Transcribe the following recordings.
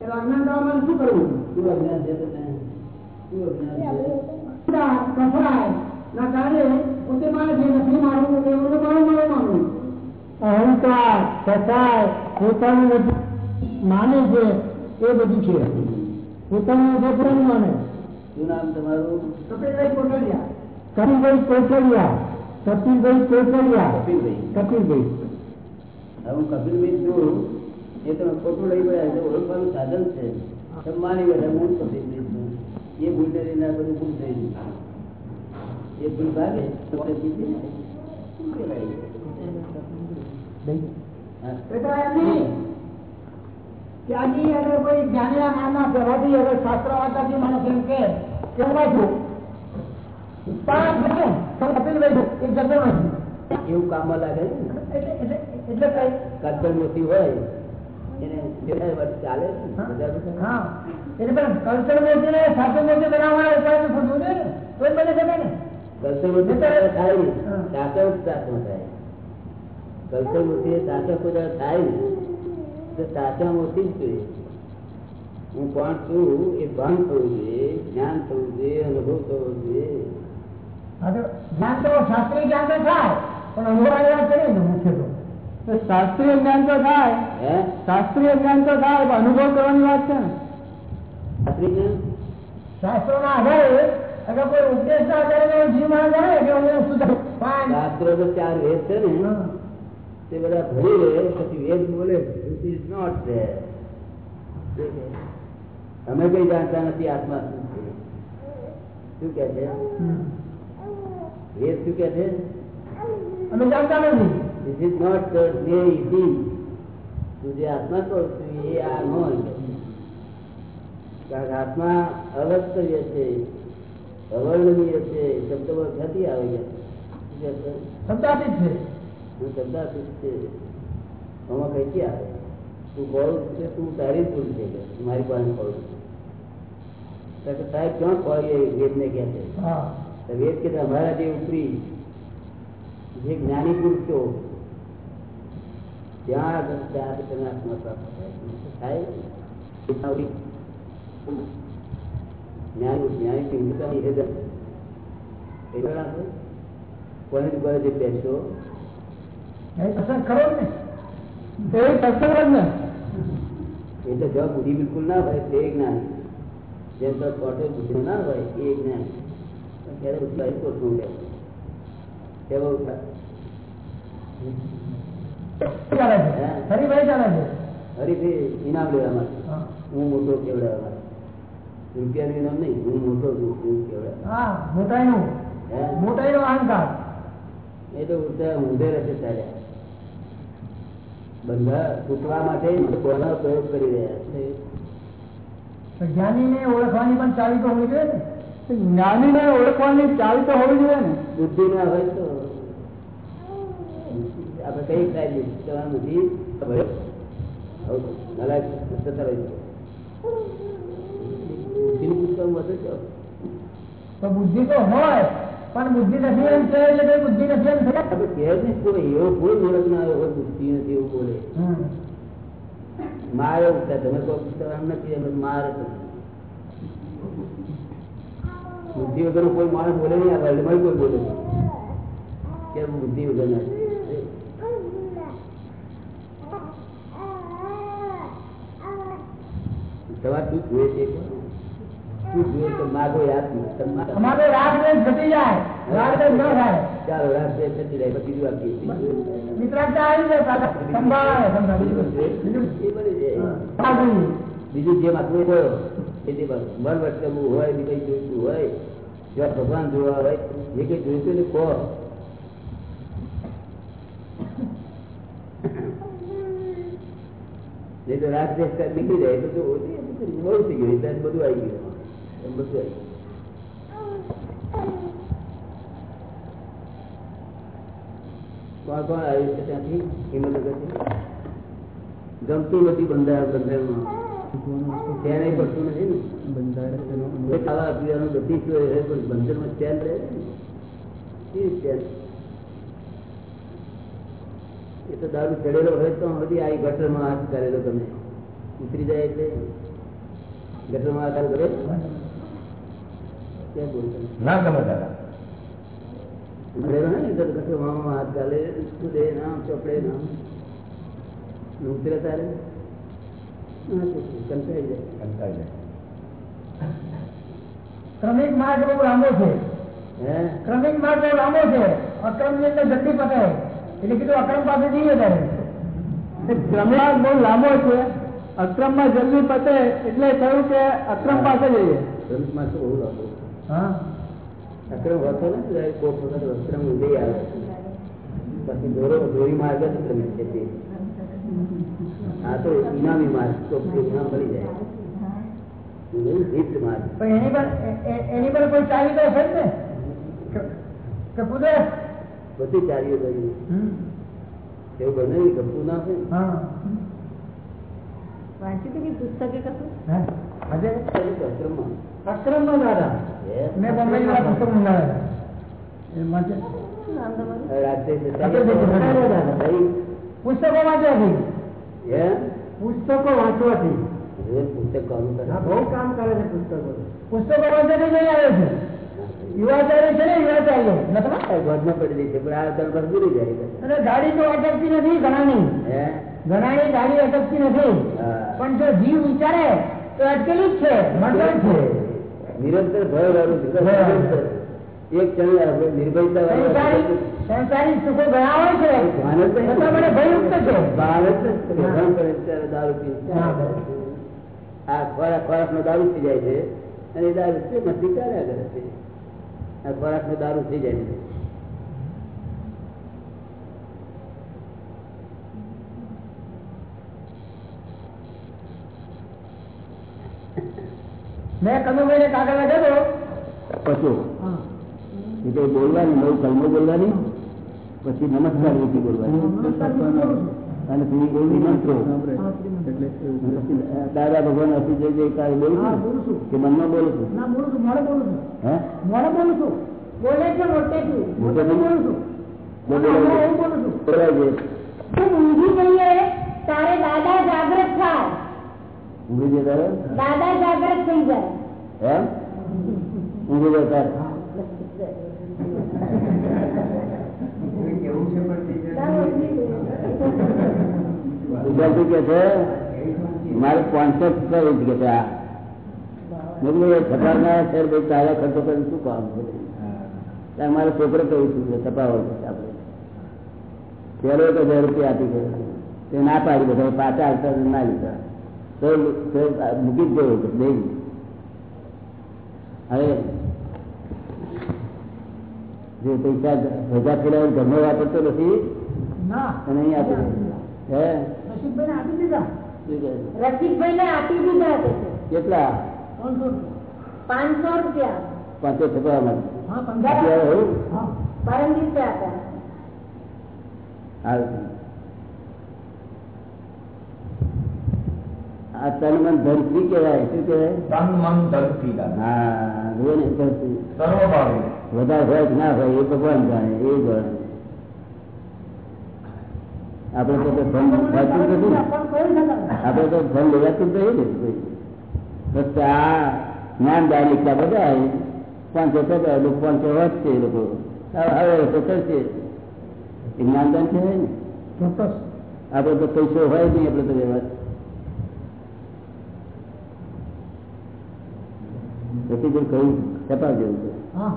અજ્ઞાન થવામાં શું કરવું શું અજ્ઞાન છે તમને શું અજ્ઞાન છે કફરાય ના કારણે પોતે માને છે નથી મારવું એવું મારું મારું માનવું અહંકાર કસાય પોતાનું બધું માને છે એ બધું છે પોતાનું બધું પૂરું માને શું નામ તમારું કપિલભાઈ કોટડિયા કપિલભાઈ કોટડિયા કપિલભાઈ કોટડિયા કપિલભાઈ કપિલભાઈ હવે હું કપિલભાઈ છું એ તમે ખોટું લઈ ગયા એટલે ઓળખવાનું સાધન છે તમે માની ગયા હું કપિલભાઈ છું એ ભૂલ ને લઈને આ બધું ભૂલ થઈ ગયું એ ભૂલ ભાગે તો તે બીજી ને શું કહેવાય? હા. બેટા એમ નહીં કે આજે અગર કોઈ જાણ્યા નાના કહેવાથી અગર શાસ્ત્ર વાંચવાથી માણસ એમ કે કે હું વાંચું પણ મને કપિલભાઈ એ જતો નથી એવું કામમાં લાગે છે ને. એટલે એટલે એટલે કઈ કલ્પન મોટી હોય કલ્ચર મૂર્તિ ને સાચો મૂર્તિ બનાવવાના ઉપાય તો શોધવું જોઈએ ને તો જ બની શકે ને કલ્પન મોટી ત્યારે થાય નહીં. હા. સાચો જ સાચો થાય કલ્પન મોટી એ સાચો કોઈ દાડો થાય નહીં. તો સાચા મોટી જ જોઈએ હું કોણ છું એ ભાન થવું જોઈએ જ્ઞાન થવું જોઈએ અનુભવ થવો જોઈએ હા તો જ્ઞાન તો શાસ્ત્રીય જ્ઞાન તો થાય પણ અનુભવ વાત કરીએ ને મુખ્ય તો શાસ્ત્રીય જ્ઞાન તો થાય હે શાસ્ત્રીય જ્ઞાન તો થાય પણ અનુભવ કરવાની વાત છે ને શાસ્ત્રી જ્ઞાન? શાસ્ત્રોના આધારે અગર કોઈ ઉપદેશના આધારે જીવ માણસ જાણે કે હું સુધારું પણ શાસ્ત્રો તો ચાર વેદ છે ને તે બધા ભણી લે પછી વેદ બોલે ધીસ ઇઝ નોટ ધેર અમે કઈ જાણતા નથી આત્મા શું છે શું કે છે વેદ શું કે છે અમે જાણતા નથી This is not there easy તું જે આત્મા કહું છું એ આ નો કારણ કે આત્મા અવસ્તવ્ય છે અવર્ણનીય છે શબ્દો થતી આવે છે શું કહે છે? શબ્દાતીત છે હું શબ્દાતીત છે આમાં કઈથી આવે તું બોલ છે તું તારી જ ભૂલ છે કે મારી પાસે બોલ તો કે સાહેબ ક્યાં ખોળીએ વેદને કહે છે હા તો વેદ કે છે, અમારા જે ઉપરી જે જ્ઞાની પુરુષો ત્યાં આગળ ત્યાં આગળ તમે આત્મા પ્રાપ્ત થાય. જ્ઞાન જ્ઞાની ચિંતા એ જ એ ગણા છે કોની દુકાને જે બેસો સત્સંગ ખરો ને. એ સત્સંગ ને. એટલે જો બુદ્ધિ બિલકુલ ના હોય તે જ્ઞાન. જેમ તો બુદ્ધિ ના હોય એ જ્ઞાન. ત્યારે બુદ્ધિ પોતું લે કેવો ચાલે છે? હરિભાઈ ચાલે છે? હરીફી ઇનામ લેવા હું. મોટો કેવડાવવા રૂપિયાનું ઇનામ નહીં હું મોટો છું એવું કેવડાવ? હા મોટાઈનું. મોટાઈનો અહંકાર. એ તો ઊંધે રસ્તે ચાલ્યા બંધા તૂટવા માટે કોના પ્રયોગ કરી રહ્યા છે. ને ઓળખવાની પણ ચાવી તો હોવી જોઈએ ને. જ્ઞાનીને ઓળખવાની ચાવી તો હોવી જોઈએ ને. બુદ્ધિ ના હોય તો. કઈ થાય તમારા બુદ્ધિ નલાયક જતા રહી તો બુદ્ધિ તો હોય પણ બુદ્ધિ નથી એમ છે એટલે કઈ બુદ્ધિ નથી એમ થાય કહે જ કોઈ. એવો કોઈ મૂર્ખ ના એવો બુદ્ધિ નથી એવું બોલે. મારે તમે કોઈ નથી એમ મારે બુદ્ધિ વગર કોઈ માણસ બોલે નહીં આ વર્લ્ડમાં કોઈ બોલે નહીં. કે બુદ્ધિ વગર ના તમારે શું જોઈએ છે શું જોઈએ કે માગો યાદ નહીં તમે માગો. અમારે રાગ ને ઘટી જાય રાગ ને ન થાય ચાલો રાત્રે થતી જાય પછી બીજું આપીએ મિત્રાંતા આવી જાય પાછા સંભાળે સંભાળે બીજું બીજું એ બની જાય હા, જોઈએ. બીજું જે માગવું હોય એ તે બસ મન વટકવું હોય કે કઈ જોઈતું હોય જો ભગવાન જોવા હોય જે કઈ જોઈતું ને કહો નહીં તો રાત દેશ કાંઈ નીકળી જાય તો જો બહુ થઈ ગયું એટલે બધું આવી ગયું. એમ બધું આવી ગયું. કોણ કોણ આવ્યું છે ત્યાંથી? હિંમતનગરથી? ગમતું નથી બંધારણ બંધારણમાં. એ પડતું નથી ને? ખાવા પીવાનું બધી જ પણ બંધનમાં ચેન રહે ને. કેવી એ તો દારૂ ચડેલો હોય તો બધી આવી ગટરમાં હાથ કરેલો તમે. ઉતરી જાય એટલે. ગટરમાં આકાર કરે ના ગમે દાદા ભણેલો ને તો ગટરમાં હાથ ગાલે કૂદે નામ ચોપડે નામ. ઉતરે તારે? હા, જાય. કંટાળી જાય. ક્રમિક માર્ગ બહુ લાંબો છે. હે? ક્રમિક માર્ગ બહુ લાંબો છે. અક્રમની અંદર જલ્દી પતાય એટલે કીધું અક્રમ પાસે જઈએ ત્યારે ક્રમિક બહુ લાંબો છે. અક્રમમાં જલ્દી પતે એટલે થયું કે અક્રમ પાસે જઈએ. અક્રમ હોતો નથી કોક વખત અક્રમ ઉદય આવે. પછી દોરો દોરી માર્ગ જ ક્રમિક છે તે. આ તો ઇનામી માર્ગ ચોખ્ખી ઇનામ મળી જાય. માર્ગ. પણ એની પર એની પર કોઈ ચાવી તો છે ને? કે- કુદરત બધી કરી એવું બને ગમતું ના હોય હા વાંચ્યું હતું કે પુસ્તકે કશું હે? આજે ને અક્રમમાં અક્રમમાં દાદા Yes. મેં બોમ્બે જેવા પુસ્તક મંગાવ્યા એ માટે શું નામ તમારું રાત્રે જતા રાત્રે જતા રહ્યા. ભાઈ, પુસ્તકો વાંચવાથી હે? પુસ્તકો વાંચવાથી રોજ પુસ્તક કામ કરે બહુ કામ કરે છે પુસ્તકો પુસ્તકો વાંચવાથી જઈ આવે છે યુવાચાર્ય છે ને યુવાચાર્ય નતમા? આ ગોદમાં પડી રહી છે પણ આ તરફ ભૂલી જાય અને ગાડી તો અટકતી નથી ઘણાની હે ઘણાની ગાડી અટકતી નથી. પણ જો જીવ વિચારે તો અટકેલી જ છે મંડળ છે. નિરંતર ભય વાળું. એક ક્ષણ નિર્ભયતા સંસારી સંસારી સુખો ઘણા હોય છે. ભાન જ નહીં. છતાં મને ભયયુક્ત છે. ભાન જ કરે છે, દારૂ પીએ આ ખોરાક ખોરાક નો દારૂ થઈ જાય છે. અને દારૂ મસ્તી ચાલ્યા કરે છે. આ ખોરાક નો દારૂ થઈ જાય છે. મેં કનુભાઈને કાગળ લખેલો પછી? એ બોલવાની નવ કલમો બોલવાની. પછી નમસ્કાર વિધિ બોલવાની. અને પછી એવી મંત્રો દાદા ભગવાન હસી જે જે બોલું બોલું કે મનમાં બોલું છું? બોલું છું. મોડે બોલું છું. હે? મોડે બોલું છું. બોલે છે મોટેથી એવું બોલું? છું. બોલાય છે. તું ઊંઘી જઈએ તારે દાદા જાગૃત થાય. ઊંઘી જતા રહે? દાદા જાગૃત થઈ જાય એમ ઊંઘી જતા રહે. વિદ્યાર્થી કે છે મારે પાંચસો રૂપિયા વેચી કે છે આ મેં કીધું એ છપાડનારા છે ભાઈ તારા ખર્ચો કરીને શું કામ છે ત્યારે મારો છોકરો કહ્યું છું કે છપાવવા છે આપણે પેલો એક હજાર રૂપિયા આપી ગયો તે ના પાડી બધા પાછા આવતા ના લીધા તો તો મૂકી જ ગયો બે હવે જે પૈસા ભેગા થયેલા ઘરનો વાપરતો નથી અને અહીં આપી હે? રસિકભાઈ ને આપી દીધા કેટલા? પાંચસો રૂપિયા. પાંચસો છપાવવા માટે પરમ દિવસે હતા. આ તન મન ધરતી કેવાય શું કેવાય તન મન ધરતી હા જુઓ ને ધરતી. સર્વભાવે વધારે હોય કે ના હોય એ ભગવાન જાણે એ જાણે આપણે તો ધન ખાતું નથી પણ આપણે તો ધન લેવાતું તો એ ને કોઈ. આ જ્ઞાન એટલા બધા પાંચસો ટકા લોકો પાંચસો વધશે એ લોકો. હવે તો કરશે. એ જ્ઞાનદાન છે ને. ચોક્કસ. આપણે તો પૈસો હોય નહીં આપણે તો વ્યવહાર. પછી જો કહ્યું છપા જેવું છે હા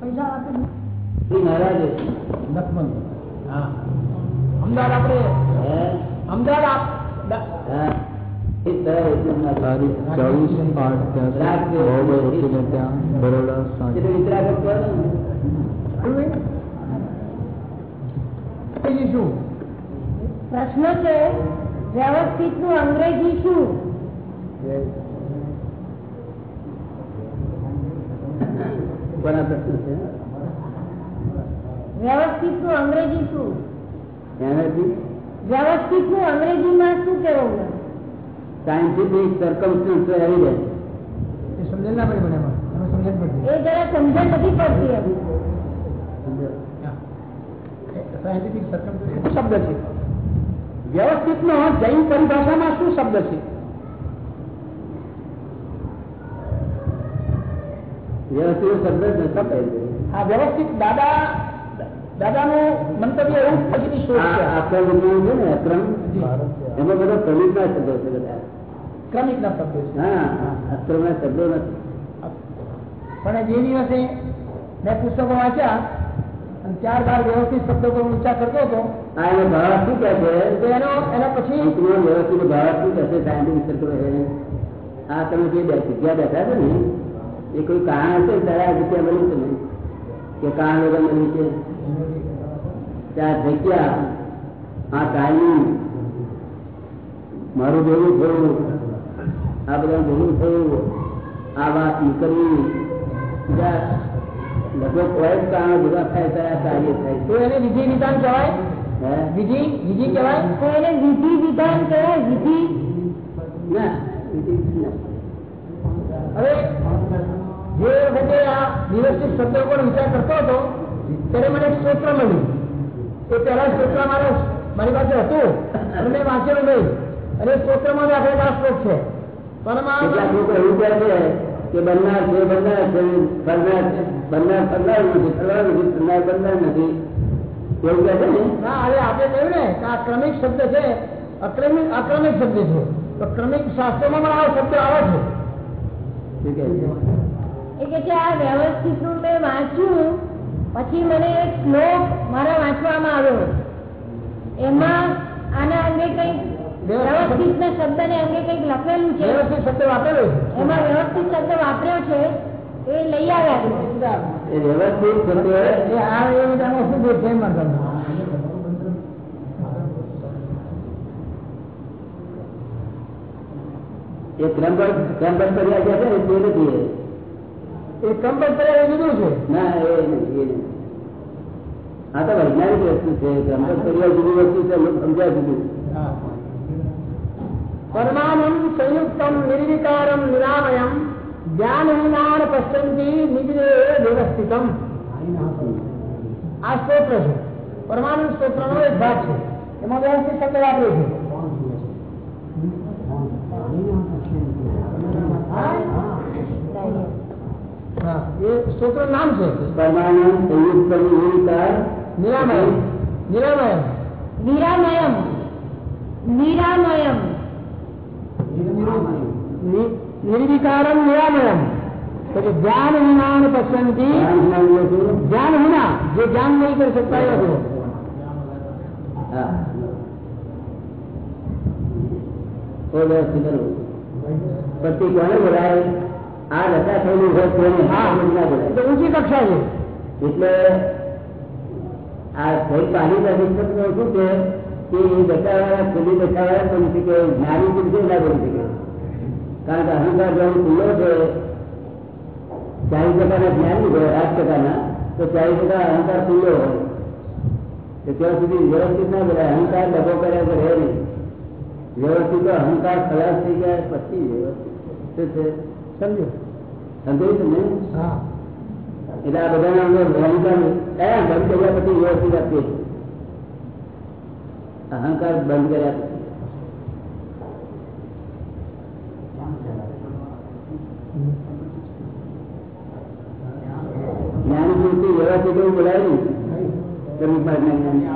પૈસા આપી શ્રી મહારાજ લક્ષ્મણ હા અમદાવાદ આપણે હે? અમદાવાદ આપ દ- હા. એ સરળ એટલું ના થાય. તારીખ ચોવીસ આઠ ત્યાંસી બરોબર રોકીને ત્યાં બરોડા સાંજે એટલે વિતરાગ જ કરો ને. બીજું શું પ્રશ્ન છે વ્યવસ્થિત નું અંગ્રેજી શું કોના પ્રશ્ન છે વ્યવસ્થિત નું અંગ્રેજી શું એનાથી વ્યવસ્થિત નું અંગ્રેજીમાં શું કહેવું સાયન્ટિફિક સર્કમસ્ટન્સ એવિડન્સ એ સમજણ ના પડી મને એમાં એમાં સમજણ પડતી એ જરા સમજણ નથી પડતી એમ સાયન્ટિફિક શબ્દ છે વ્યવસ્થિત નો જૈન પરિભાષામાં શું શબ્દ છે વ્યવસ્થિત શબ્દ જ નથી કહ્યું. આ વ્યવસ્થિત દાદા દાદાનું મંતવ્ય એવું પછીની શોધ આ છે આખા વિજ્ઞાન છે ને અક્રમ એમાં બધા પ્રમિતના શબ્દો છે બધા ક્રમિક ના શબ્દો છે હા અક્રમના શબ્દો નથી પણ જે દિવસે મેં પુસ્તકો વાંચ્યા અને ત્યારબાદ વ્યવસ્થિત શબ્દો પર હું વિચાર કરતો હતો આ એનો ભાવ શું કહે છે તો એનો એના પછી અંતમાં વ્યવસ્થિત ભાવ શું કહે છે સાયન્ટિફિક સર્કલ છે આ તમે જે બે જગ્યા બેઠા છો ને એ કોઈ કારણ હશે ત્યારે આ જગ્યા બની છે ને કે કારણ વગર બની છે ત્યાં જગ્યા આ ટાઈમિંગ મારું ભેગું થયું આ બધા ભેગું થયું આ વાત નીકળવી બીજા લગભગ કોઈ જ કારણ ભેગા થાય ત્યારે આ કાર્ય થાય તો એને વિધિ વિધાન કહેવાય છે હે? વિધિ વિધિ કહેવાય તો એને વિધિ વિધાન કહેવાય વિધિ ના વિધિ ના. હવે જે વખતે આ વ્યવસ્થિત શબ્દો પર વિચાર કરતો હતો ત્યારે મને એક સ્તોત્ર મળ્યું. એ પહેલા સ્તોત્ર મારે મારી પાસે હતું અને મેં વાંચેલું નહીં. અને જ આપણે આ શ્લોક છે. પરમાત્મા લોકો એવું કહે છે કે બનનાર છે બનનાર છે ફરનાર છે. બનનાર ફરનાર નથી ફરનાર નથી ફરનાર બનનાર નથી. એવું કહે છે ને? ના હવે આપણે કહ્યું ને કે આ ક્રમિક શબ્દ છે અક્રમિક અક્રમિક શબ્દ છે. તો ક્રમિક શાસ્ત્રોમાં પણ આ શબ્દ આવે છે. શું કહે છે? એ કે છે આ વ્યવસ્થિતનું મેં વાંચ્યું પછી મને એક શ્લોક મારા વાંચવામાં આવ્યો. એમાં આના અંગે કંઈક વ્યવસ્થિત ના શબ્દ ને અંગે કંઈક લખેલું છે. વ્યવસ્થિત શબ્દ વાપરેલો એમાં વ્યવસ્થિત શબ્દ વાપર્યો છે એ લઈ આવ્યા એ વ્યવસ્થિત શબ્દ આ એ બધામાં શું છે? એમ એ ક્રમ પર ક્રમ પર કર્યા છે તે નથી એ. એ કંપલ્સરી એ જુદું છે ના એ નથી એ નથી. આ તો વૈજ્ઞાનિક વસ્તુ છે ક્રમ પર કર્યા જુદી વસ્તુ છે લોકો સમજ્યા જુદું પરમાનમ સંયુક્તમ નિર્વિકારમ નિરામયમ જ્ઞાનહીનાન પશ્યંતી નિજે વ્યવસ્થિતમ આ સ્તોત્ર છે પરમાનંદ સ્તોત્રનો એક ભાગ છે એમાં વ્યવસ્થિત શબ્દ વાપરે છે હા એ સ્તોત્ર નામ છે પરમાનંદ સંયુક્ત નિર્વિકાર નિરામય નિરામય નિરામયમ નિરામયમ નિ- નિર્વિકારમ નિરામયમ પછી જ્ઞાન વિનાન પશ્યંતી જ્ઞાન જ્ઞાન એટલે શું? જ્ઞાન વિના જે જ્ઞાન નહીં કરી શકતા એવા છે હા કોઈ વ્યવસ્થિત કરવું પછી કોને બોલાય આ રચા થયેલું હોય તેને હા ના બોલાય તો ઊંચી કક્ષા છે એટલે આ ભાઈ પાણી પ્રતિષ્ઠિત શું છે કે એ દશાવાળા ખુલ્લી દશાવાળા બની શકે જ્ઞાની પુરુષો ના બની શકે કારણ કે અહંકાર જો ખુલ્લો છે ચાલીસ ટકાના જ્ઞાની હોય આઠ ટકાના તો ચાલીસ ટકા અહંકાર ખુલ્લો હોય તો ત્યાં સુધી વ્યવસ્થિત ના બોલાય અહંકાર ડબો કર્યા વગર રહે નહીં વ્યવસ્થિત તો અહંકાર ખલાસ થઈ ગયા પછી વ્યવસ્થિત શું છે સમજો સમજાયું તમને હા એટલે આ બધાના અંદર અહંકાર કયા બંધ કર્યા પછી વ્યવસ્થિત આપીએ છીએ. અહંકાર બંધ કર્યા પછી જ્ઞાની પુરુષથી વ્યવસ્થિત એવું બોલાય નહીં શ્રમિક માર્ગના જ્ઞાની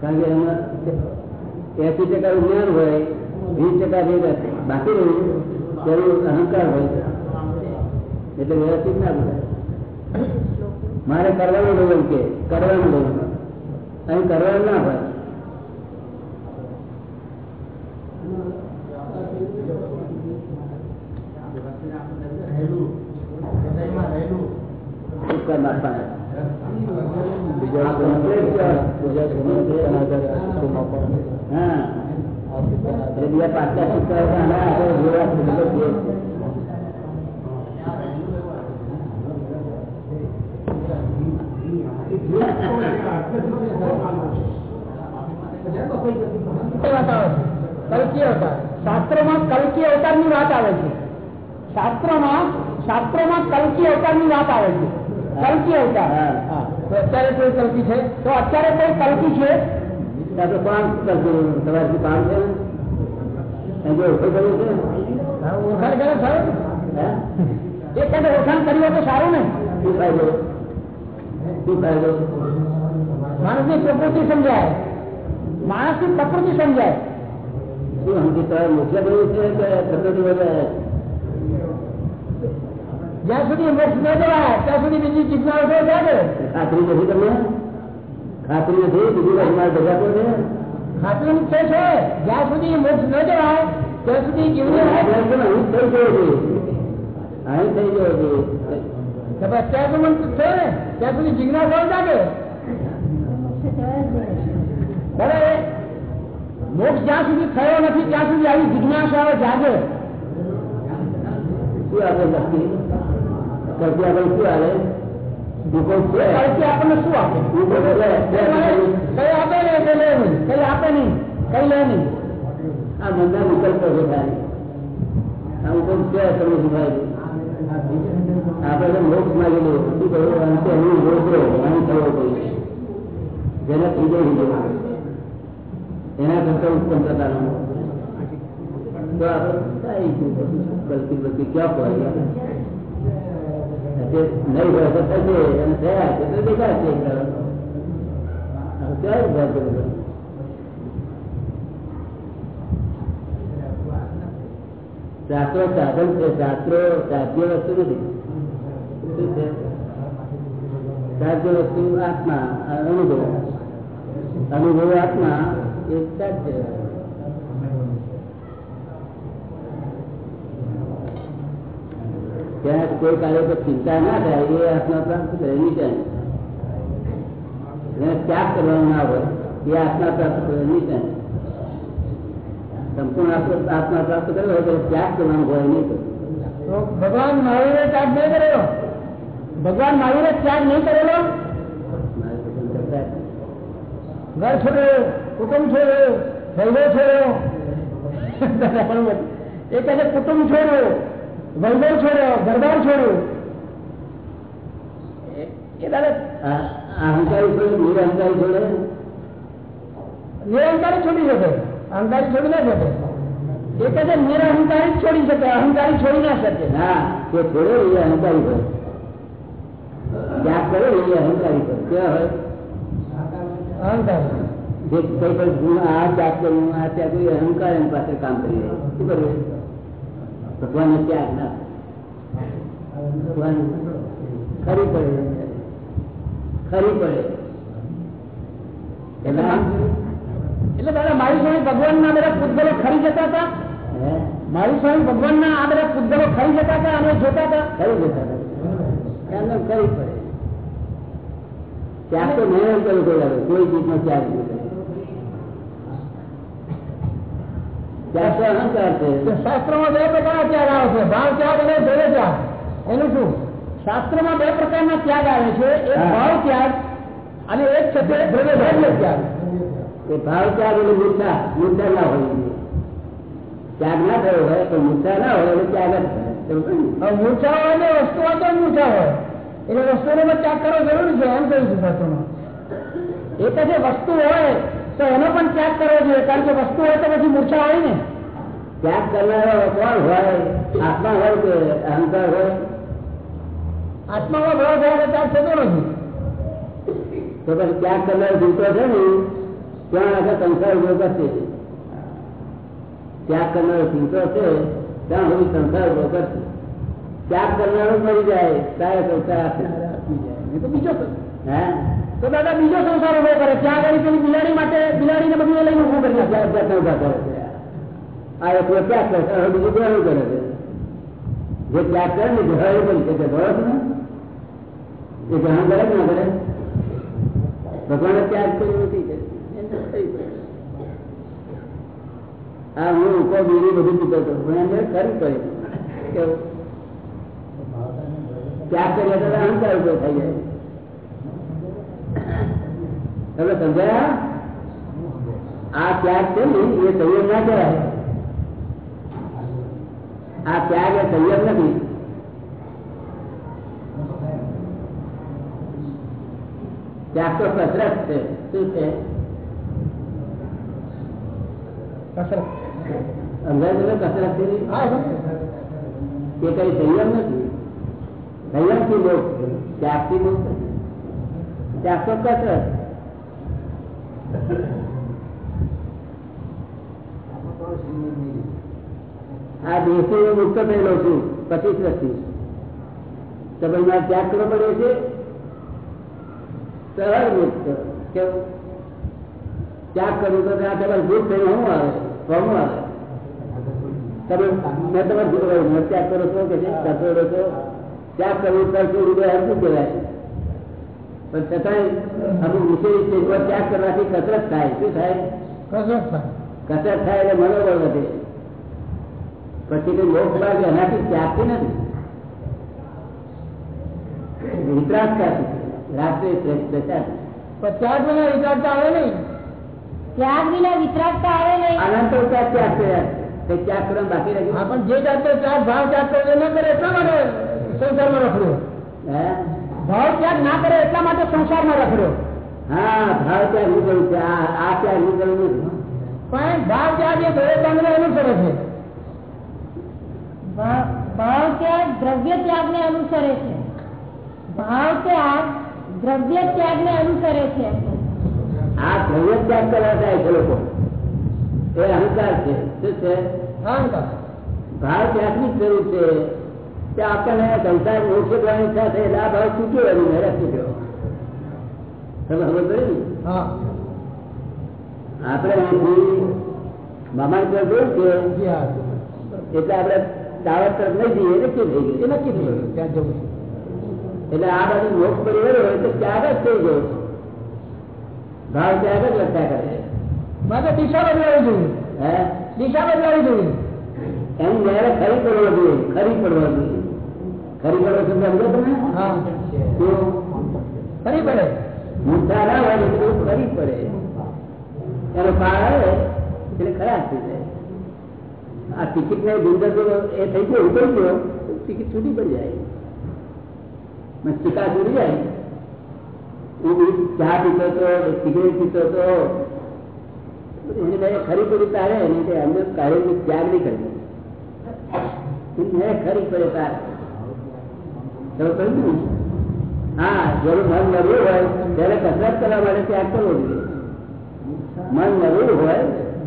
કારણ કે એમાં એસી ટકા જ્ઞાન હોય વીસ ટકા જે બાકી રહ્યું તેનું અહંકાર હોય એટલે વ્યવસ્થિત ના બોલાય મારે કરવાનું રહ્યું કે કરવાનું રહ્યું અહીં કરવાનું ના હોય ઉપકાર બાપા. બીજા આ complete છે. બીજા શ્રીમંતના આધારે આ સિક્કોમાં પણ હા આ સિક્કાના એટલે આધારે બીજા પાછલા સિક્કા હતા, આના આગળ જોવા સિક્કો છે. કઈ વાત આવે છે કલ્કી અવતાર શાસ્ત્રોમાં કલ્કી અવતારની વાત આવે છે શાસ્ત્રોમાં શાસ્ત્રોમાં કલ્કી અવતારની વાત આવે છે કલ્કી અવતાર હા. હા. તો અત્યારે કોઈ કલ્કી છે તો અત્યારે કોઈ કલ્કી છે ત્યાં તો કામ કરતું સવારથી કામ છે ને? અહીં જે ઉભો કર્યો છે ને? ઓળખાણ કરે સાહેબ હે? એ કદાચ ઓળખાણ કરી હોય તો સારું ને શું ફાયદો શું ફાયદો માણસની પ્રકૃતિ સમજાય માણસની પ્રકૃતિ સમજાય શું સમજી તમારે મુખ્ય થયું છે કે પ્રકૃતિ વધારે જ્યાં સુધી મોક્ષ ન જવાય ત્યાં સુધી બીજી જિજ્ઞાસો જાગે ખાતરી નથી તમને ખાતરી નથી બીજું અમારે બજાતો છે ખાતરી છે છે જ્યાં સુધી મોક્ષ ન જવાય ત્યાં સુધી જીવને અહીં થઈ ગયો છે અહીં થઈ ગયો છે ત્યાં તો મન છે ને ત્યાં સુધી જિજ્ઞાસો જાગે બરાબર મોક્ષ જ્યાં સુધી થયો નથી ત્યાં સુધી આવી જિજ્ઞાસાઓ જાગે શું આપે શક્તિ શક્તિ આપણે શું આવે દુઃખો છે કઈથી આપણને શું આપે દુઃખો છે કઈ આપે ને કઈ લે નહીં કઈ આપે નહીં કઈ લે નહીં આ બધા વિકલ્પો છે ખાલી આ ઉપર છે તમને સુધાય આપણે તો મોક્ષ માંગેલું શું કહ્યું અંતે હું મોકલો અહીં થવો જોઈએ જેને થઈ જાય જવું એના કરતા ઉત્પન્ન થતા તો આપણે થાય શું બલકી બલકી ક્યાં પડે જે નહીં હોય તો થશે અને થયા છે તો દેખાશે ક્યારે ભાગ કરવું શાસ્ત્રો સાધન છે શાસ્ત્રો સાધ્ય વસ્તુ નથી શું છે સાધ્ય વસ્તુ આત્મા અનુભવ અનુભવ આત્મા એ સાધ્ય ત્યાં કોઈ કાલે તો ચિંતા ના થાય એ આત્મા પ્રાપ્ત કરે નિશાન એને ત્યાગ કરવાનો ના હોય એ આત્મા પ્રાપ્ત કરે નિશાન સંપૂર્ણ આત્મ- આત્મા પ્રાપ્ત કર્યો હોય તો ત્યાગ કરવાનો હોય નહીં તો ભગવાન મહાવીરે ત્યાગ નહીં કરેલો ભગવાન મહાવીરે ત્યાગ નહીં કરેલો મારે તો પણ કરતા જ. ઘર છોડ્યો કુટુંબ છોડ્યો વૈભવ છોડ્યો એ કહે છે કુટુંબ છોડ્યો વૈભવ છોડ્યો ઘરબાર છોડ્યું એ- એ દાદા આ આ અહંકારી છોડે નિરહંકારી છોડે નિરહંકારી છોડી શકે અહંકારી છોડી ના શકે એ કહે છે નિરહંકારી જ છોડી શકે અહંકારી છોડી ના શકે ના તે છોડે એ અહંકારી હોય ત્યાગ કરે એ અહંકારી હોય કેવા હોય અહંકારી જે કઈ પણ ગુણ આ ત્યાગ કરવું આ ત્યાગ કરવું એ અહંકાર એની પાસે કામ કરી રહ્યો શું કરવું ભગવાન ત્યાગ ના ભગવાન ખરી પડે ખરી પડે. એટલે દાદા મારી સ્વામી ભગવાનના બધા પૂતગલો ખરી જતા હતા? મારી સ્વામી ભગવાનના આ બધા પૂતગલો ખરી જતા હતા અને જોતા હતા? ખરી જતા હતા. ખરી પડે. ત્યાગ તો મેં કર્યું કોઈ ચીજ નો ત્યાગ નહીં શાસ્ત્રમાં બે પ્રકારના ત્યાગ આવે છે ભાવ ત્યાગ અને દ્રવ્ય ત્યાગ એનું શું શાસ્ત્રમાં બે પ્રકારના ત્યાગ આવે છે એક હા. ભાવ ત્યાગ અને એક છે તે દ્રવ્ય દ્રવ્ય ત્યાગ એ ભાવ ત્યાગ એટલે મૂર્છા મૂર્છા ના હોય ત્યાગ ના થયો હોય તો મૂર્છા ના હોય એટલે ત્યાગ જ થાય સમજો ને? હવે મૂર્છા હોય ને વસ્તુ હોય તો મૂર્છા હોય એટલે વસ્તુનો પણ ત્યાગ કરવો જરૂરી છે એમ કહ્યું છે શાસ્ત્રમાં એ કહે છે વસ્તુ હોય તો એનો પણ ત્યાગ કરવો જોઈએ કારણ કે વસ્તુ હોય તો પછી મૂર્છા હોય ને ત્યાગ કરનારો કોણ હોય આત્મા હોય કે અહંકાર હોય આત્મામાં ભાવ થયા ત્યાગ થતો નથી તો પછી ત્યાગ કરનાર જીવતો છે ને ત્યાં આગળ સંસાર ઉભો કરશે ત્યાગ કરનારો જીવતો છે ત્યાં સુધી સંસાર ઉભો કરશે ત્યાગ કરનારો મરી જાય ત્યારે સંસાર આપી જાય એ તો બીજો હે તો દાદા બીજો સંસાર ઉભો કરે ત્યાં આગળ પેલી બિલાડી માટે બિલાડીને બધું લઈને ઉભું કરી નાખે ત્યાગ કરતા ઉભા કરે છે આ એકલો ત્યાગ કરશે હવે બીજું કોનું કરે છે જે ત્યાગ કરે ને ગ્રહણ બની શકે બરોબર છે ને એ ગ્રહણ કરે કે ના કરે ભગવાને ત્યાગ કર્યો નથી એને થઈ ગયું. આ હું ઉકો બીડી બધું પીતો હતો પણ એમને ખરી પડી કેવું ત્યાગ કર્યા તો અહંકાર ઉભો થઈ જાય તમે સમજાયા આ ત્યાગ છે ને એ સંયમ ના કહેવાય આ ત્યાગ એ સંયમ નથી ત્યાગ તો કસરત છે શું છે કસરત અંદાજ તમે કસરત કરી હા એ કઈ સંયમ નથી સંયમથી મોક્ષ ત્યાગથી મોક્ષ ત્યાગ તો કસરત આ દેશી હું મુક્ત થયેલો છું પચીસ વર્ષથી તમે મારે ત્યાગ કરવો પડ્યો છે સરળ મુક્ત કેવું ત્યાગ કરવું તો ત્યાં તમારે ભૂત થઈને શું આવે કોનું આવે તમે મેં તમારે શું કહ્યું મેં ત્યાગ કરો છો કે છે કસોડો છો ત્યાગ કરવું કરશું રૂપિયા હરકું કહેવાય પણ છતાંય અમુક વિશેષ સ્ટેજ પર ત્યાગ કરવાથી કસરત થાય શું થાય કસરત થાય કસરત થાય એટલે મનોબળ વધે પછી કઈ મોક્ષ માર્ગ એનાથી ત્યાગતી નથી વિતરાગતાથી રાત્રે શ્રેષ્ઠ દશા પણ ત્યાગ વિના વિચારતા આવે નહીં ત્યાગ વિના વિતરાગતા આવે નહીં આનંદ તો ત્યાગ ત્યાગ કર્યા તે ત્યાગ કરવાનું બાકી હા રાખ્યું પણ જે જાતે ત્યાગ ભાવ ત્યાગ કરે ન કરે એટલા માટે સંસારમાં રખડ્યો હે ભાવ ત્યાગ ના કરે એટલા માટે સંસારમાં રખડ્યો હા ભાવ ત્યાગ હું કરું છે. આ ત્યાગ હું કરું નથી પણ ભાવ ત્યાગ એ વિવેકાનંદ અનુસરે છે. ભાવ ત્યાગ દ્રવ્ય ત્યાગ ને અનુસરે છે. ભાવ ત્યાગ દ્રવ્ય ત્યાગ ને અનુસરે છે આ દ્રવ્ય ત્યાગ કરવા જાય છે લોકો. એ અહંકાર છે. શું છે? અહંકાર. ભાવ ત્યાગની ની જરૂર છે. કે આપણને સંસાર મોક્ષ કરવાની ઈચ્છા થઈ એટલે આ ભાવ ચૂક્યો એની મેરેજ ચૂક્યો તમે ખબર આપણે અહીંથી મામા પર જોયું કે એટલે આપણે દાવત તરફ નહીં જઈએ નક્કી થઈ એ નક્કી થઈ ગયું ત્યાં જવું એટલે આ બાજુ મોક્ષ ગયો હોય તો ત્યાગ જ થઈ ગયો ભાવ ત્યાગ જ લખતા કરે માટે દિશા બદલાવી જોઈએ. હે? દિશા બદલાવી જોઈએ. એમ મેરે ખરી પડવા જોઈએ ખરી પડવા જોઈએ. ખરી પડવા શબ્દ સમજો તમે હા તો ખરી પડે મૂર્છા ના હોય એટલે બહુ ખરી પડે એનો કાળ આવે એટલે ખરાબ થઈ જાય આ ટિકિટ ને ગુંદર એ થઈ ગયો ઉતરી ગયો ટિકિટ છૂટી પડી જાય મને ચિકા છૂટી જાય હું બી ચા પીતો હતો સિગરેટ પીતો હતો એની મેં ખરી પડી તારે નહીં તે અમને કાઢી ત્યાગ નહીં કરી મેં ખરી પડે તારે ખબર પડી ને હા જયારે મન નબળું હોય ત્યારે કસરત કરવા માટે ત્યાગ કરવો જોઈએ. મન નબળું હોય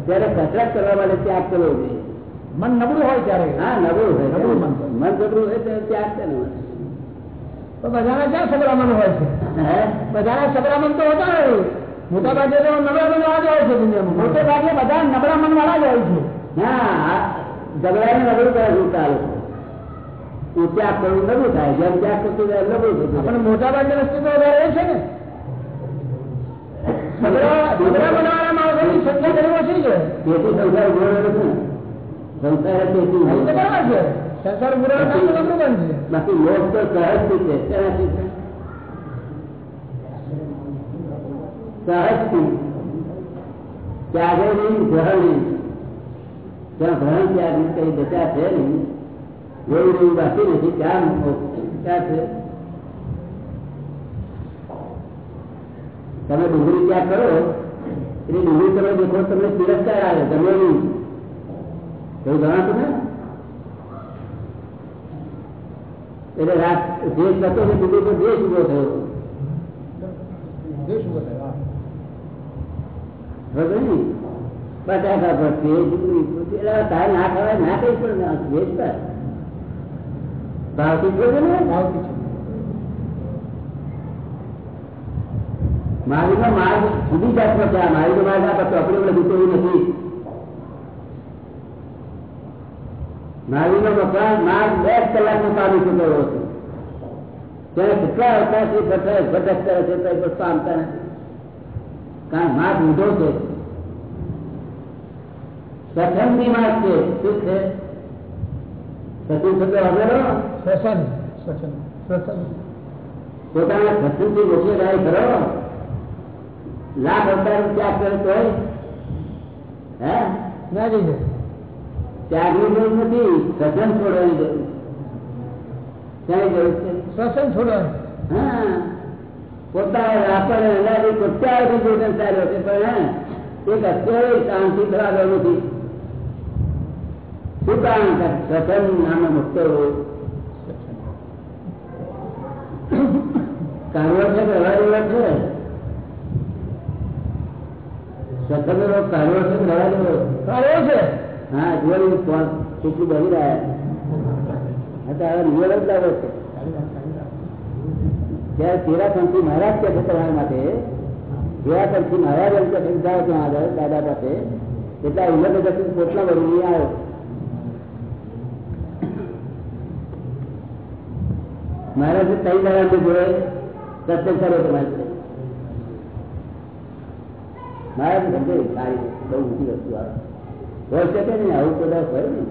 ત્યારે કસરત કરવા માટે ત્યાગ કરવો જોઈએ. મન નબળું હોય ત્યારે? હા નબળું હોય. નબળું મન. મન નબળું હોય ત્યારે ત્યાગ કરવો તો બધાના ક્યાં સબરામન હોય છે? હે? બધાના સબરામન તો હોતા હોય. મોટા ભાગે તો નબળા મન વાળા જ હોય છે દુનિયામાં. મોટે ભાગે બધા નબળા મન વાળા જ હોય છે. ના ઝઘડાને નબળું કરે છે ચાલો. હું ત્યાગ કરું નબળું થાય જેમ ત્યાગ કરતું જાય એમ નબળું થતું પણ જાય. મોટા ભાગે વસ્તુ તો વધારે એ છે ને સબરા સબરા બનાવવાના માણસોની સંખ્યા ઘણી ઓછી છે તેથી સંસાર ઉભો રહ્યો છે ને. સંસાર જ તેથી એ તો ઉભો રહ્યો. બરાબર છે સંસાર પૂરો થાય તો નબળું બનશે બાકી મોક્ષ તો સહજથી છે શેનાથી છે સહજથી ત્યાગે નહીં ગ્રહણ નહીં ત્યાં ગ્રહણ ત્યાગની કઈ દશા છે નહીં એવું એવું બાકી નથી ત્યાં મોક્ષ છે. ક્યાં છે તમે ડુંગળી ત્યાગ કરો એટલે ડુંગળી તમે દેખો તમને તિરસ્કાર આવે ગમે નહીં એવું જાણો તમે એટલે રાત દેશ હતો ને બીજું તો દેશ ઉભો થયો દેશ ઉભો થાય હા. બરોબર ને બટાકા પર છે ડુંગળી પર છે. એટલે તારે ના ખવાય ના કઈ પણ ના દેશ પર ભાવથી જોજો ને ભાવથી છે મારીનો માર્ગ જુદી જાતનો છે આ મારીનો માર્ગ આ ચોપડી વડે જીતો નથી મારીનો મકાન માર્ગ બે જ કલાકમાં પામી ચૂકેલો છે ત્યારે કેટલા અવકાશી ભટક ભટક કરે છે તો એ પામતા નથી કારણ માર્ગ ઊંધો છે સત્સંગની માર્ગ છે શું છે સત્સંગ શબ્દ વગેરે શ્વસન શ્વસન શ્વસન પોતાના સત્સંગથી વસેલાય કરો લાખ અવતાર ત્યાગ કરે તો હે ના જઈએ ત્યાગની જરૂર નથી સજન છોડવાની જરૂર ક્યાંય જરૂર છે શ્વસન છોડવાનું હા પોતાના રાપણ એનાથી પ્રત્યારથી જીવન સારું છે પણ હે એક અત્યારે શાંતિ થવા નથી શું કારણ સજન નામે મુક્ત હોય કારવાર છે કે રવા જેવા છે સત્સંગ નો કારવાર છે કે રવા જેવો સારો છે હા જોયું કોણ કેટલું બની રહ્યા હા તો હવે નિવેલ જ લાગે છે ત્યારે તેરા કંઠી મહારાજ કે છે તમારા માટે તેરા કંઠી મહારાજ એમ કે છે જાઓ ત્યાં આગળ દાદા પાસે એટલે આ ઉમર જતું પોટલા ભરી નહીં આવ્યો મહારાજે તઈ દાડા જોડે સત્સંગ કર્યો તમારી જોડે મહારાજ સમજે સારી બહુ ઊંચી વસ્તુ આવે હોય શકે ને આવું કદાચ હોય ને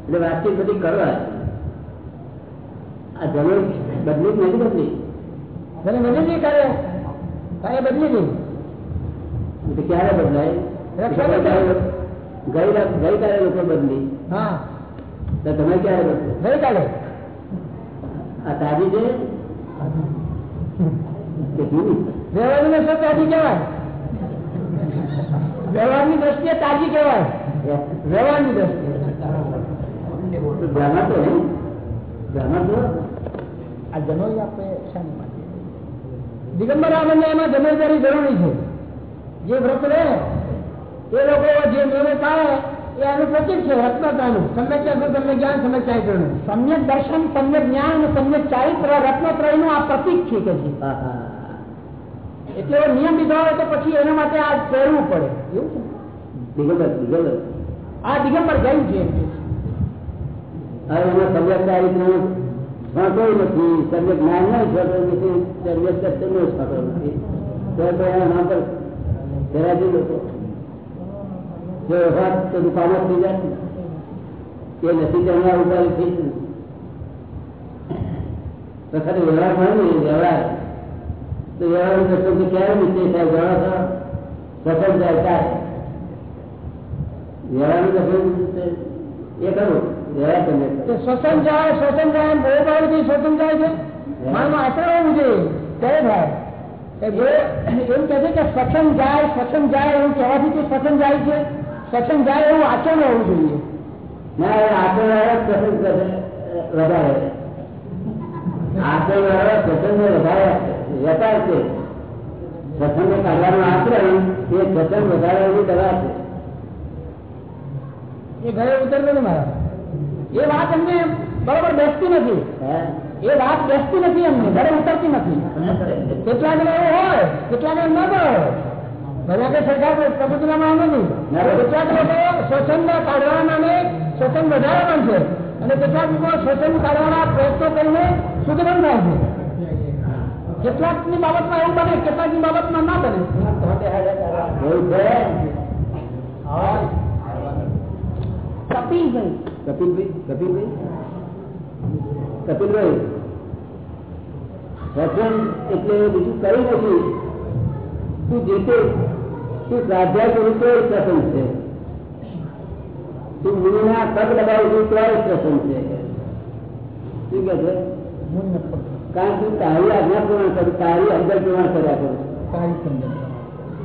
એટલે વાતચીત બધી કરવા આ જમીન બદલી કે નથી બદલી મને બદલી નહીં કરે તારે બદલી નહીં એ તો ક્યારે બદલાય રક્ષાબંધન. ગઈ રાત ગઈકાલે લોકો બદલી હા તો તમે ક્યારે બદલો ગઈકાલે આ તાજી છે? વ્યવહારની દ્રષ્ટિએ તાજી કહેવાય. વ્યવહારની દ્રષ્ટિએ તાજી કહેવાય. વ્યવહારની દ્રષ્ટિએ. જાણો નહીં. જાણો આ જનોઈ આપણે શાની માટે દિગંબર આપણને એમાં જમેદારી જરૂરી છે. જે વ્રત રહે એ લોકો જે નિયમો પાળે એ આનું પ્રતિક છે રત્નતાનું સમ્યક તમને જ્ઞાન સમ્યક ચારિત્રનું સમ્યક દર્શન સમ્યક જ્ઞાન અને સમ્યક ચારિત્ર રત્નત્રયનું આ પ્રતિક છે કે છે હા હા એટલે એવો નિયમ લીધો હોય તો પછી એના માટે આ પહેરવું પડે એવું છે દિગંબર દિગંબર આ દિગંબર ગયું છે એમ કે છે. હવે એમાં સબ્જેક્ટ તારીખનું છોટો નથી સબ્જેક્ટ જ્ઞાન નહીં છોટો નથી સબ્જેક્ટ સત્યનો છોટો નથી તો તો એના નામ પર ધરાજી લોકો જો વાત તો દુકાનો થઈ જાય કે નથી જમવા ઉપાડી થઈ તો ખાલી વ્યવહાર હોય ને વ્યવહાર તો વ્યવહાર દર્શન ક્યારે નિશ્ચય થાય જાણો છો સફળ જાય ત્યારે વ્યવહારનું દર્શન એ ખરું વ્યવહાર તમે કે શ્વસન જાય શ્વસન જાય એમ બહુ ભાવથી શ્વસન જાય છે મારામાં આચરણ હોવું જોઈએ ત્યારે થાય એ બહુ એમ કહે છે કે શ્વસન જાય શ્વસન જાય એવું કહેવાથી કે શ્વસન જાય છે શ્વસન જાય એવું આચરણ હોવું જોઈએ ના એ આગળ વાળા પસંદ કરે વધારે આગળ વાળા પસંદ વધારે વેપાર છે પસંદ કાઢવાનું આચરણ એ પસંદ વધારવાની દવા છે એ ઘરે ઉતરતો નહીં મારા એ વાત એમને બરોબર બેસતી નથી હે? એ વાત બેસતી નથી એમને ઘરે ઉતરતી નથી કેટલાક ને એવું હોય કેટલાક ને ન હોય કે સરકાર પ્રભુત્વમાં નથી કેટલાક લોકો શ્વસન કાઢવાના નામે શ્વસન વધારે છે. અને કેટલાક લોકો શ્વસન કાઢવાના પ્રયત્નો કરીને શુદ્ધ પણ થાય છે. કેટલાકની બાબતમાં એવું બને કેટલાકની બાબતમાં ના બને. કપિલભાઈ. કપિલભાઈ? કપિલભાઈ? કપિલભાઈ? વચન એટલે બીજું કઈ નથી. તું જે તે તું સ્વાધ્યાય કરું તો એ પ્રસંગ છે તું મુનિના પગ લગાવું છું તો એ પ્રસંગ છે શું કે છે કારણ કે તું તારી આજ્ઞા પ્રમાણ કરું તારી અંદર પ્રમાણ કર્યા કરું તારી સમજણ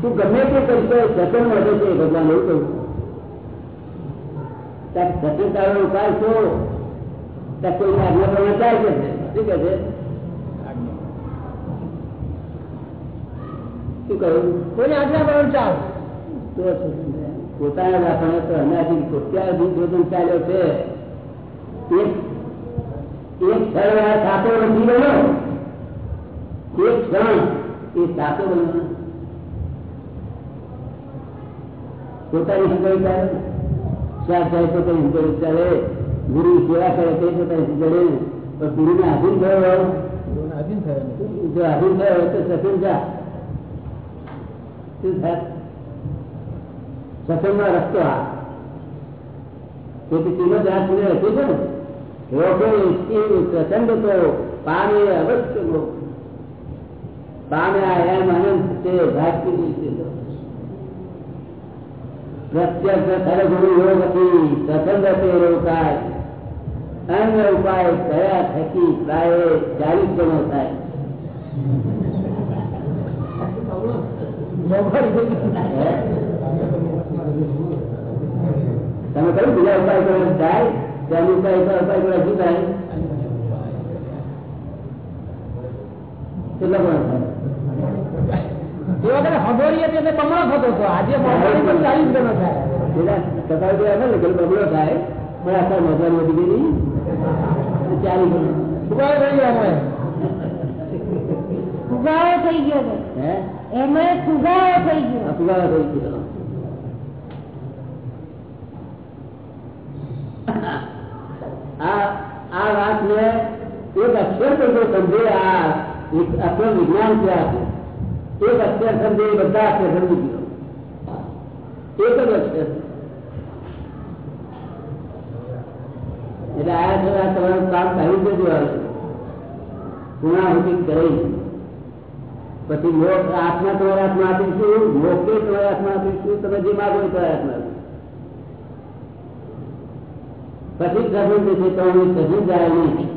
તું ગમે તે કરીશ તો એ સત્સંગ વધે છે ભગવાન એવું કહ્યું ત્યાં સત્સંગ તારો ઉપાય છો ત્યાં કોઈ આજ્ઞા પ્રમાણે ચાલ છે શું કે છે શું કહ્યું કોઈને આજ્ઞા પણ ચાલ તો પોતાના રાખવાનો તો હમણાંથી અત્યાર સુધી શોધન ચાલ્યો છે એક એક ક્ષણ આ સાચો નથી બન્યો એક ક્ષણ એ સાચો બન્યો પોતાની હંગળી ચાલે સ્વાધ્યાય પોતાની હંગળી ચાલે ગુરુ સેવા કરે તે પોતાની હંગળી પણ ગુરુને આધીન થયો હોય આધીન થયા જો આધીન થયો હોય તો સચિન જા શું થાય? સત્સંગનો રસ્તો છે ને. કોઈ પ્રસંગ પ્રત્યક્ષ ઉપાય કયા થકી પ્રાય ચાલીસ ગણો થાય. તમે કયું બીજા ઉપાય કરો થાય ત્યાંનું ઉપાય તો ઉપાય પડે શું થાય? કેટલા પણ થાય? એ વખતે હગોળીએ બમણો થતો હતો. આજે મોબાઈલ ચાલીસ ગણો થાય. ને કે થાય. પણ આખા મજા વધી ગઈ ચાલી ગયું ફુગાવો થઈ ગયો ફુગાવો થઈ ગયો છે હે? એમાં ફુગાવો થઈ ગયો આ ફુગાવા થઈ ગયો આ આ વાત ને એક અક્ષર તો જો સમજે આ એક અક્ષર વિજ્ઞાન છે આ એક અક્ષર સમજે એ બધા અક્ષર સમજી ગયો એક જ અક્ષર એટલે આ છે આ તમારું કામ કરી દેજો આવે પુણાહુતિ કરી પછી લોક આત્મા તમારા હાથમાં આપીશું લોકે તમારા હાથમાં આપીશું તમે જે માગો એ તમારા હાથમાં આપીશું. પછી સહન થશે તો અમે સહન જાય નહીં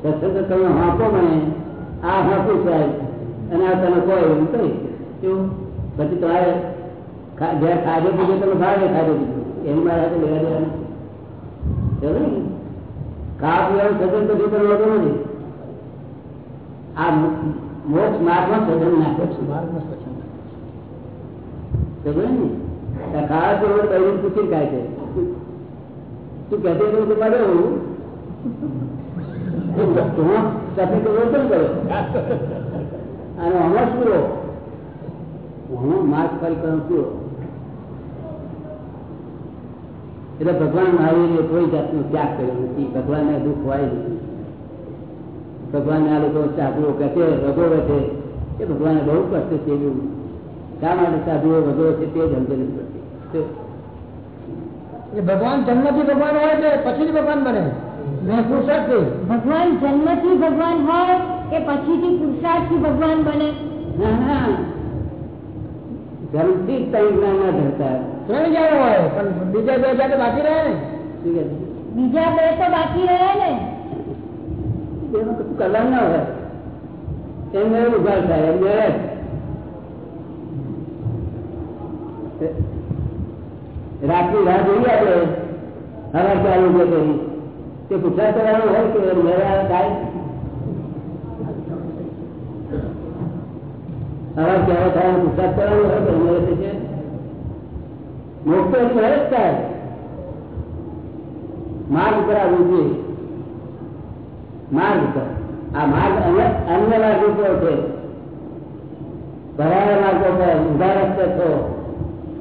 સત્સંગ તો તમે હાંકો મને આ હાંકું સાહેબ અને આ તમે કહો એવું કહી શું પછી તમારે ખા- ઘેર ખાધે પીધે તમે ભાવે ખાધે પીધું એની મારે હાથે લેવા દેવા નથી સમજ્યો ને? ખાવા પીવાનું સજન તો જીવન હોતો નથી આ મો- મોક્ષ માર્ગમાં સજન નાખે છે સમજ્યો ને? આ ખાવા પીવાનું પહેલી પૂછી ખાય છે તું કહેતો હતો કે મારે એવું તમે તો વર્તન કરો અને હમણાં પૂરો હમણાં માર્ગ પરિક્રમ પૂરો એટલે ભગવાન મહાવીરે કોઈ જાતનો ત્યાગ કર્યો નથી ભગવાનને દુઃખ હોય નથી ભગવાનને આ લોકો સાધુઓ કહે છે છે. એ ભગવાને બહુ કષ્ટ છે એવું. શા માટે સાધુઓ રગોવે છે તે સમજ નથી ભગવાન જન્મથી ભગવાન હોય છે પછી ભગવાન બને. ભગવાન જન્મથી ભગવાન હોય કે પછીથી પુરુષાર્થથી ભગવાન બને? ના ના. જન્મથી જ જ્ઞાન ના ધરતા. ત્રણ જણ હોય પણ બીજા બે જાતે બાકી રહે ને? બીજા બે તો બાકી રહ્યા ને. એમાં કશું કરવાનું ના હોય એમને ઉઘાડ થાય એમને રાતની રાહ જોઈએ આપણે હવા ચાલુ છે કરી તે પૂછા કરવાનું હોય કે મેળા થાય હવા ક્યારે થાય પૂછા કરવાનું હોય તો મેળે છે મોક્ષ તો એની મેળે જ થાય માર્ગ ઉપર આવવું જોઈએ માર્ગ પર આ માર્ગ અન્ય અન્ય માર્ગ ઉપર છે ભરાયા માર્ગો પર ઉભા રસ્તે છો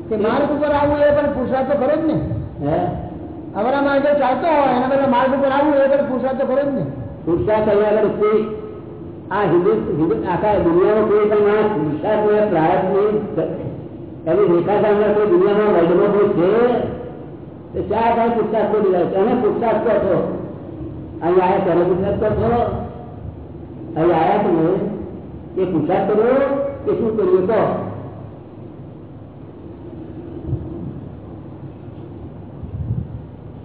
કે માર્ગ ઉપર આવવું એ પણ પુરુષાર્થ તો ખરો જ ને હે અમારા માર્ગે ચાલતો હોય એના બદલે માર્ગ ઉપર આવવું એ પણ પુરુષાર્થ તો ખરો જ ને પુરુષાર્થ અહીંયા આગળ કોઈ આ હિન્દુ હિન્દુ આખા દુનિયામાં કોઈ પણ માણસ પુરુષાર્થ ને પ્રાર્થ નહીં એની રેખા સામે કોઈ દુનિયામાં વર્લ્ડમાં કોઈ છે તો શા થાય પુરુષાર્થ કરી રહ્યા છે અને પુરુષાર્થ કહો છો અહીં આયા ત્યારે પુરુષાર્થ કહો છો અહીં આયા તમે એ પુરુષાર્થ કર્યો કે શું કર્યું કહો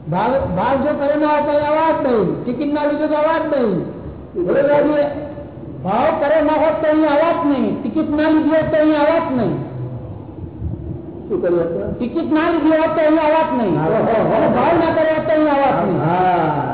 ભાવ ભાવ જો કરે ના હોય તો અહીં અવાજ નહીં ટિકિટ ના લીધો તો અવાજ નહીં બરોબર છે? ભાવ કરે ના હોત તો અહીં અવાજ નહીં ટિકિટ ના લીધી હોત તો અહીં અવાજ નહીં શું કર્યું હતું ટિકિટ ના લીધી હોત તો અહીં અવાજ નહીં હા, હા, હા. અને ભાવ ના કરે હોત તો અહીં અવાજ નહીં હા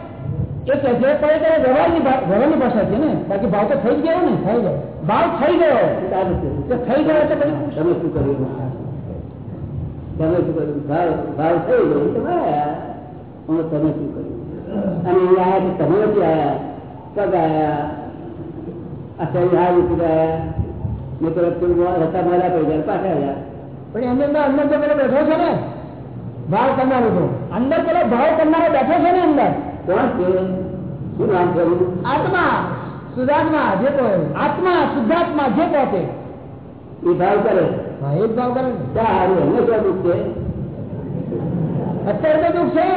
એ કે છે પણ એ તો વ્યવહારની ભા- વ્યવહારની ભાષા છે ને બાકી ભાવ તો થઈ જ ગયો ને થઈ ગયો ભાવ થઈ ગયો સારું છે. તો થઈ ગયો તો પછી તમે શું કર્યું તમે શું કર્યું ભાવ ભાવ થઈ ગયો તમે આયા હવે તમે શું કર્યું અને એ આયા તો તમે નથી આયા પગ આયા આ શરીર હાર ઉતરી આયા મેં તો રસ્તા મારા પડી ગયા પાછા આવ્યા પણ એની અંદર અંદર તો પેલો બેઠો છે ને ભાવ કરનારો તો અંદર પેલો ભાવ કરનારો બેઠો છે ને અંદર કોણ છે શું નામ છે આત્મા સુધાત્મા જે કહે આત્મા શુદ્ધાત્મા જે કહે તે. એ ભાવ કરે. હા એ ભાવ કરે ને. હારું એમને દુઃખ છે? અત્યારે તો દુઃખ છે.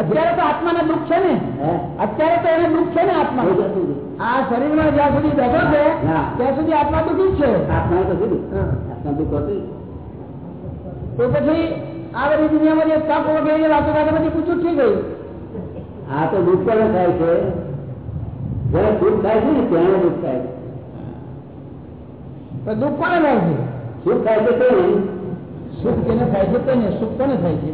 અત્યારે તો આત્માને દુઃખ છે ને. અત્યારે તો એને દુઃખ છે ને આત્મા. આ શરીરમાં જ્યાં સુધી બેઠો છે ત્યાં સુધી આત્મા દુઃખી જ છે. આત્મા તો શું આત્મા દુઃખ હતું તો પછી આ બધી દુનિયામાં જે તપ વગેરે વાતો વાતો પછી પૂછું થઈ ગઈ. આ તો દુઃખ પણ થાય છે. જયારે દુઃખ થાય છે ને ત્યારે દુઃખ થાય છે. દુઃખ કોને થાય છે? સુખ થાય છે તે નહીં. સુખ કેને થાય છે તેને સુખ કોને થાય છે?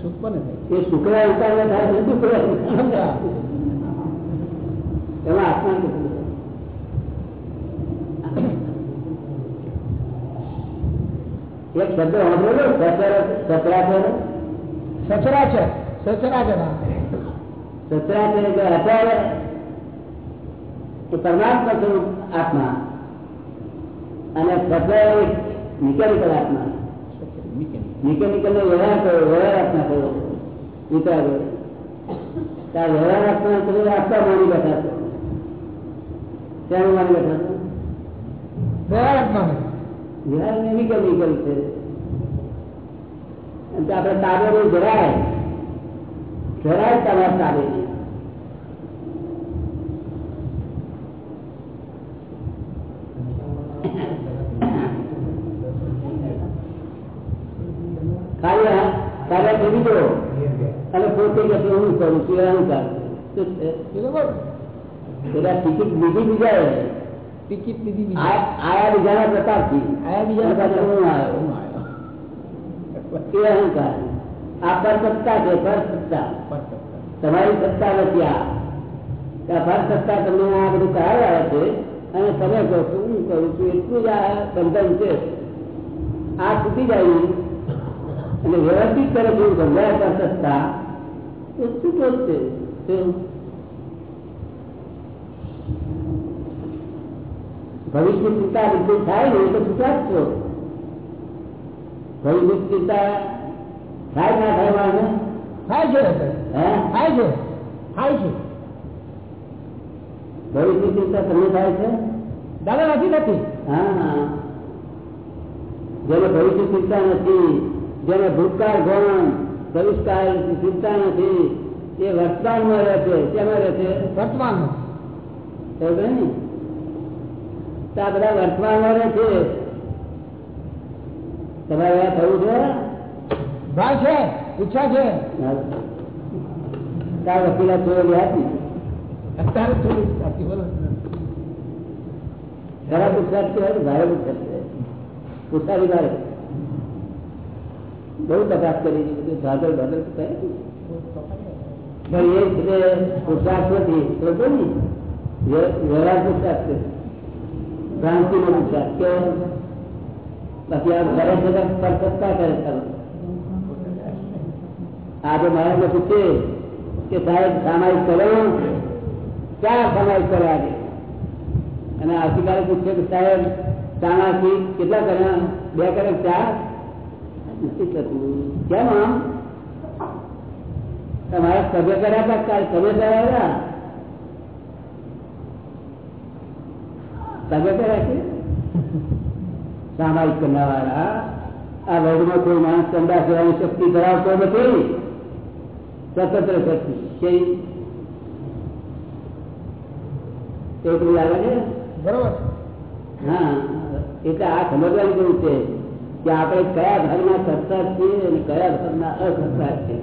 સુખ કોને થાય છે? એ થાય. એમાં આત્મા એક શબ્દ સાંભળેલો? સચરાચર સચરાચર સચરાચર હા. સચરાચર એટલે અત્યારે એ પરમાત્મા સ્વરૂપ આત્મા અને સચરા એક મિકેનિકલ આત્મા મિકેનિકલ નો વ્યવહાર કર્યો વ્યવહાર આત્મા કર્યો વિચાર કર્યો ત્યાં વ્યવહાર આત્મા તમે આત્મા માની બેઠા છો ત્યાં માની બેઠા છો વ્યવહાર આત્માને વ્યવહાર ને મિકેનિકલ છે અને તો આપણે તાબે નહીં જરાય જરાય તમારા તાબે નહીં ખાલી આ કાર્ય કરી દો અને પોતે કે છે હું કરું છું એ અહંકાર શું છે બરોબર પેલા ટિકિટ બીજી બીજા ટિકિટ લીધી બીજી આ- આયા બીજાના પ્રતાપથી આયા બીજાના અને પાછો હું આવ્યો હું આવ્યો. એ અહંકાર આ પર સત્તા છે પર સત્તા તમારી સત્તા નથી આ કે આ પર સત્તા તમને આ બધું કરાવે છે અને તમે કહો છો હું કરું છું એટલું જ આ બંધન છે આ છૂટી જાય ને અને વ્યવસ્થિત કરે છે એવું સમજાય પર સત્તા તો શું બોલશે શું? ભવિષ્ય ચિંતા બિલકુલ થાય ને એ તો છૂટા જ છો ભવિષ્ય ચિંતા થાય ના થાય માણસને? થાય છે હે થાય છે થાય છે ભવિષ્ય ચિંતા તમને થાય છે દાદા નથી નથી હા જેને ભવિષ્ય ચિંતા નથી જેને ભૂતકાળ ગૌણ ભવિષ્યકાળ ચિંતા નથી એ વર્તમાનમાં રહે છે કેમાં રહે છે વર્તમાનમાં ખબર ને તો આ બધા વર્તમાનમાં રહે છે તમારે આ થવું છે ભાવ છે ઈચ્છા છે તાર વકીલા છોડેલી હતી અત્યારે થોડી સાચી બોલો ખરા પુરસાદ કહેવાય ભારે પુરસાદ કહેવાય પુરસાદી ભારે બહુ તપાસ કરી છે બધું ભાગલ ભાગલ કહે પણ એ છે પુરસાદ નથી બરોબર ને વ્ય- વ્યવહાર પુરસાદ છે ભ્રાંતિ નો પુરસાદ કે બાકી આ ઘરે જગત પર સત્તા કરે ચાલો આજે મારા પૂછે કે સાહેબ સામાયિક કરો ક્યાં સામાયિક કરે આજે અને આવતીકાલે પૂછશે કે સાહેબ ચાણાથી કેટલા કર્યા બે કરે ચાર નથી થતું કેમ આમ તમારા સભ્ય કર્યા હતા કાલ સભ્ય કરાવ્યા સભ્ય કર્યા છે સામાયિક કરનારા આ વર્ગમાં કોઈ માણસ ચંદા સેવાની શક્તિ ધરાવતો નથી સ્વતંત્ર શક્તિ કેવી એટલું લાગે છે બરોબર હા એટલે આ સમજવાની જરૂર છે કે આપણે કયા ધર્મના સત્તા છીએ અને કયા ધર્મના અસત્તા છે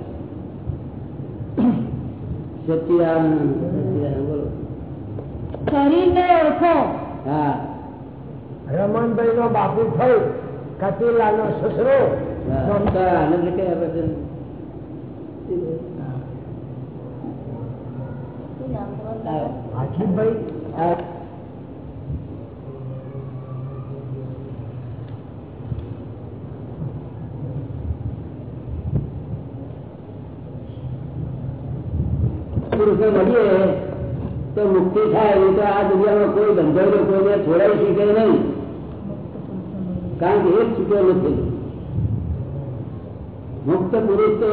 સચ્ચિદાનંદ સચ્ચિદાનંદ બોલો શરીરને ઓળખો હા રમણભાઈ નો બાપુ થયું કતિલાલ નો સસરો હા. તો આનંદ કયા પછી આખીભાઈ આ પુરુષો મળીએ તો મુક્તિ થાય નહીં તો આ દુનિયામાં કોઈ બંધાયેલો કોઈને છોડાવી શકે નહીં કારણ કે એક છૂટ્યો નથી મુક્ત પુરુષ તો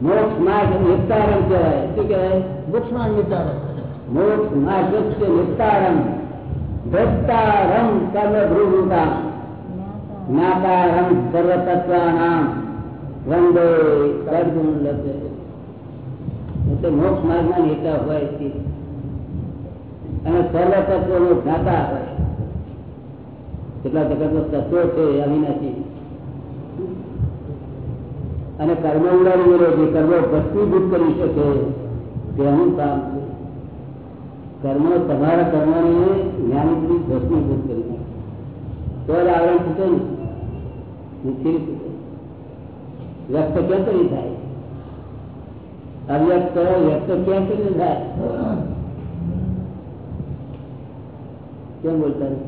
મોક્ષ માર્ગ નિસ્તારણ કહેવાય શું કહેવાય વૃક્ષમાં વિચારો મોક્ષ માર્ગ નિસ્તારણ ભ્રષ્ટારમ સર્વ ભ્રુભૂતા જ્ઞાતારમ સર્વ તત્વાનામ રંગ સદગુણ લભે એટલે મોક્ષ માર્ગના નેતા હોય છે અને સર્વ તત્વનો જ્ઞાતા હોય કેટલા જગતનો તત્વો છે અવિનાશી અને કર્મ ઉડાડી વિરોધી કર્મો ભસ્મીભૂત કરી શકે તેનું કામ છે કર્મ તમારા કર્મને જ્ઞાનથી ભસ્મીભૂત કરી નાખે તો જ આવરણ છૂટે ને નિશ્ચિત છૂટે વ્યક્ત ક્યાં કરી થાય અવ્યક્ત વ્યક્ત ક્યાં કરી થાય કેમ બોલતા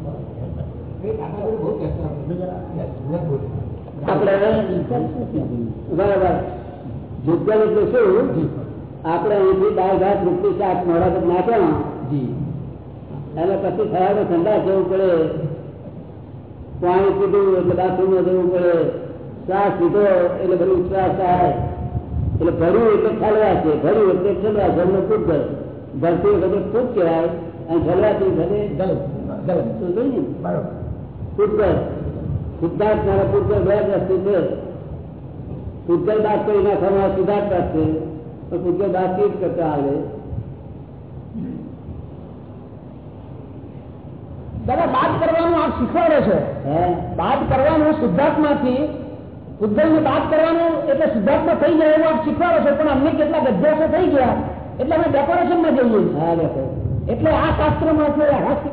બરાબર ભૂતગલ એટલે શું આપણે અહીંથી દાળ ભાત રૂપી શાક મોડા પર નાખ્યા અને પછી થયા ઠંડા જવું પડે પાણી પીધું એટલે બાથરૂમમાં જવું પડે શ્વાસ લીધો એટલે બધું શ્વાસ થાય. એટલે ભર્યું એટલે ઠલવા છે ભર્યું એટલે ઠલવા ઘરનો ખૂબ ભર ભરતી વખતે ખૂબ કહેવાય અને ઠલવાથી ઘરે કહ્યું ને? બરોબર. પૂતગલ સિદ્ધાર્થ મારા પૂતગલ બે દ્રષ્ટિ છે છે દાસ તો એના નાખવામાં સિદ્ધાર્થ પાસે પણ દાસ બાતચીત કરતા આવે? દાદા બાદ કરવાનું આપ શીખવાડે છે. હે? બાદ કરવાનું શુદ્ધાત્માથી ઉદ્ધવને બાદ કરવાનું એટલે શુદ્ધાત્મા થઈ જાય એવું આપ શીખવાડો છો પણ અમને કેટલા અભ્યાસો થઈ ગયા. એટલે અમે ડેકોરેશનમાં જઈએ. એટલે આ શાસ્ત્રમાં છે